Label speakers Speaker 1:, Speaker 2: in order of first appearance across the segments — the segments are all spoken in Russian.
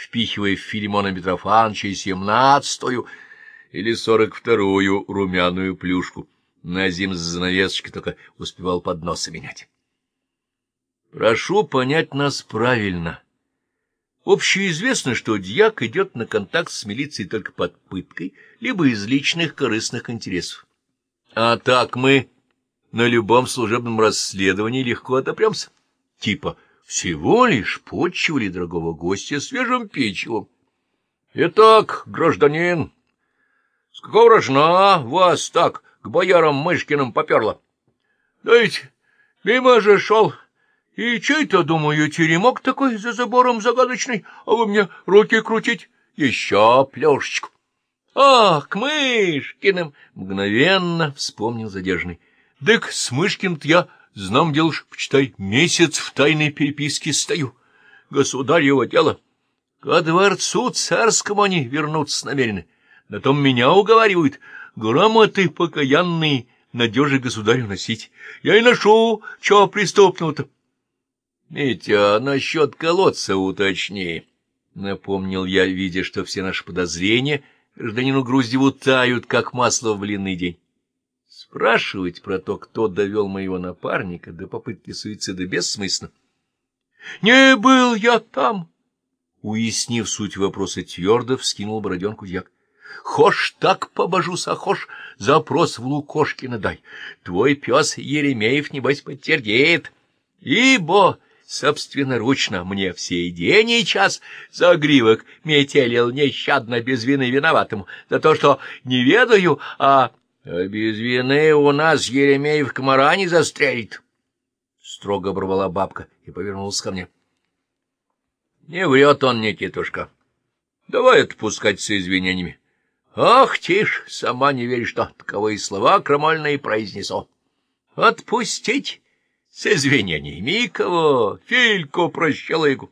Speaker 1: впихивая в Филимона Митрофановича семнадцатую или сорок вторую румяную плюшку. Назим с занавесочкой только успевал подносы менять. Прошу понять нас правильно. Общеизвестно, что дьяк идет на контакт с милицией только под пыткой, либо из личных корыстных интересов. А так мы на любом служебном расследовании легко отопремся. Типа всего лишь почивали дорогого гостя свежим печивом. — Итак, гражданин, с какого рожна вас так к боярам Мышкиным поперло? — Да ведь мимо же шел... И чей-то, думаю, теремок такой за забором загадочный, а вы мне руки крутить? Еще плюшечку. Ах, к Мышкиным! Мгновенно вспомнил задержанный. Дык, с Мышкин-то я, знам дело, почитай, месяц в тайной переписке стою. Государево дело. Ко дворцу царскому они вернуться намерены. На том меня уговаривают. Грамоты покаянные надежи государю носить. Я и ношу, чего преступного-то. — Митя, насчет колодца уточни, — напомнил я, видя, что все наши подозрения гражданину Груздеву тают, как масло в блинный день. Спрашивать про то, кто довел моего напарника до попытки суицида, бессмысленно. — Не был я там! — уяснив суть вопроса твердо, вскинул бороденку дьяк. — Хошь так побожусь, а хошь запрос в Лукошкина дай. Твой пес Еремеев, небось, подтвердит. Ибо собственноручно мне в сей день и час загривок метелил нещадно без вины виноватому за то, что не ведаю, а... а без вины у нас Еремеев комара не застрелит. Строго оборвала бабка и повернулась ко мне. Не врет он, Никитушка. Давай отпускать с извинениями. Ах, тишь, сама не веришь, что таковые слова крамольные произнесу. Отпустить? с извинениями. Кого? Фильку прощалыгу.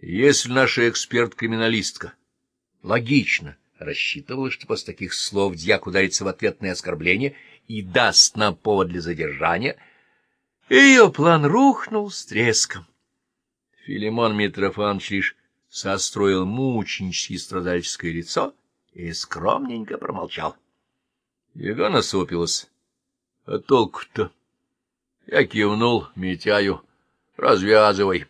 Speaker 1: Если наша эксперт-криминалистка логично рассчитывала, что после таких слов дьяк ударится в ответное оскорбление и даст нам повод для задержания, ее план рухнул с треском. Филимон Митрофанович лишь состроил мученически страдальческое лицо и скромненько промолчал. Яга насупилась. А толку-то? Я кивнул Митяю. «Развязывай».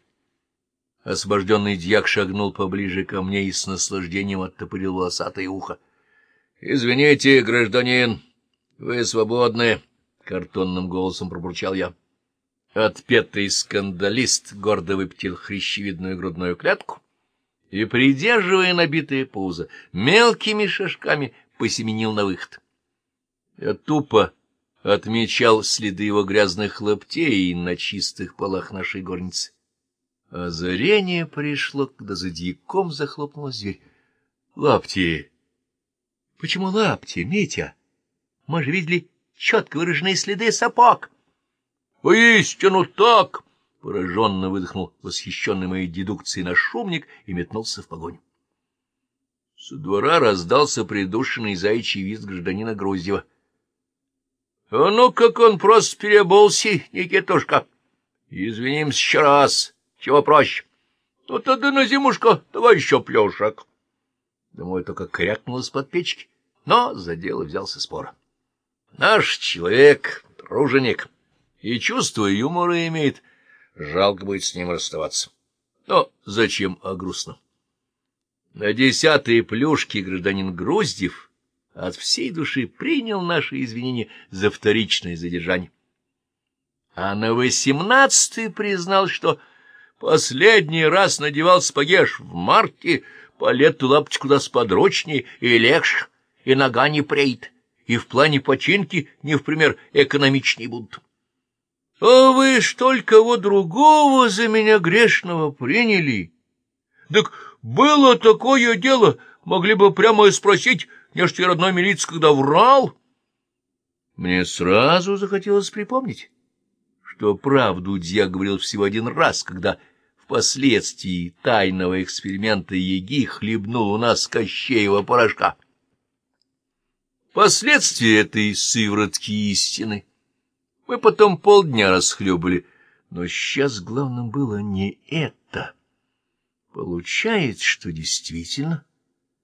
Speaker 1: Освобожденный дьяк шагнул поближе ко мне и с наслаждением оттопырил волосатое ухо. — Извините, гражданин, вы свободны, — картонным голосом пробурчал я. Отпетый скандалист гордо выпятил хрящевидную грудную клетку и, придерживая набитые пузо, мелкими шажками посеменил на выход. Я тупо отмечал следы его грязных лаптей на чистых полах нашей горницы. Озарение пришло, когда за дьяком захлопнулась дверь. — Лапти! — Почему лапти, Митя? Мы же видели четко выраженные следы сапог. — Поистину так! — пораженно выдохнул восхищенный моей дедукцией наш шумник и метнулся в погоню. Со двора раздался придушенный заячий визг гражданина Груздева — а ну, как он просто переболся, Никитушка. Извинимся еще раз. Чего проще? Ну, тогда на зимушку давай еще плюшек. Домой только крякнул из-под печки, но за дело взялся спора. Наш человек, труженик, и чувство юмора имеет. Жалко будет с ним расставаться. Но зачем, а грустно. На десятые плюшки гражданин Груздев от всей души принял наши извинения за вторичное задержание. А на восемнадцатый признал, что последний раз надевал спагеш в марте, по лету лапочку да сподручнее и легче, и нога не преет, и в плане починки не в пример экономичнее будут. — А вы ж только вот другого за меня грешного приняли. Так было такое дело, могли бы прямо и спросить, Нежели ты, родной милиц, когда врал... Мне сразу захотелось припомнить, что правду Дья говорил всего один раз, когда впоследствии тайного эксперимента Еги хлебнул у нас Кощеева порошка. Последствия этой сыворотки истины мы потом полдня расхлебали, но сейчас главным было не это. Получается, что действительно